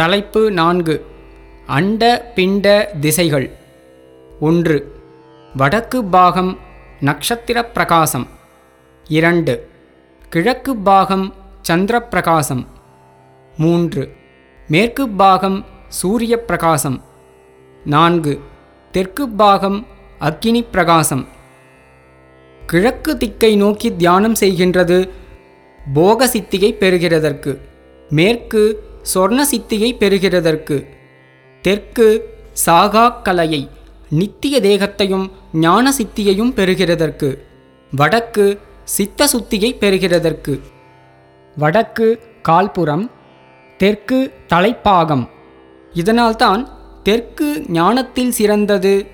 தலைப்பு நான்கு. அண்ட பிண்ட திசைகள். ஒன்று. வடக்கு பாகம் நட்சத்திர பிரகாசம். இரண்டு. கிழக்கு பாகம் சந்திர பிரகாசம். மூன்று. மேற்கு பாகம் சூரிய பிரகாசம். நான்கு. தெற்கு பாகம் அக்கினி பிரகாசம். கிழக்கு திக்கை நோக்கி தியானம் செய்கின்றது போக சித்திகை பெறுகிறதற்கு. மேற்கு சொர்ண சித்தியை பெறுகிறதற்கு. தெற்கு சாகா கலையை நித்திய தேகத்தையும் ஞான சித்தியையும் பெறுகிறதற்கு. வடக்கு சித்த சுத்தியை பெறுகிறதற்கு. வடக்கு கால்புறம் தெற்கு தலைப்பாகம். இதனால்தான் தெற்கு ஞானத்தில் சிறந்தது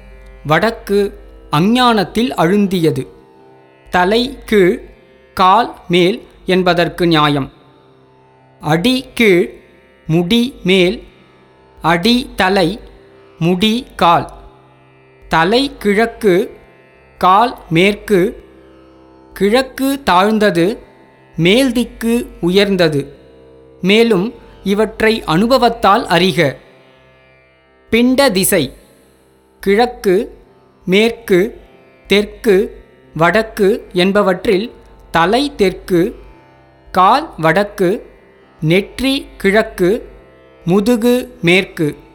வடக்கு அஞ்ஞானத்தில் அழுந்தியது. தலை கீழ் கால் மேல் என்பதற்கு நியாயம். அடி கீழ் முடி மேல் அடி தலை முடி கால். தலை கிழக்கு கால் மேற்கு. கிழக்கு தாழ்ந்தது மேல் திக்கு உயர்ந்தது. மேலும் இவற்றை அனுபவத்தால் அறிக. பிண்ட திசை கிழக்கு மேற்கு தெற்கு வடக்கு என்பவற்றில் தலை தெற்கு கால் வடக்கு நெற்றி கிழக்கு முதுகு மேற்கு.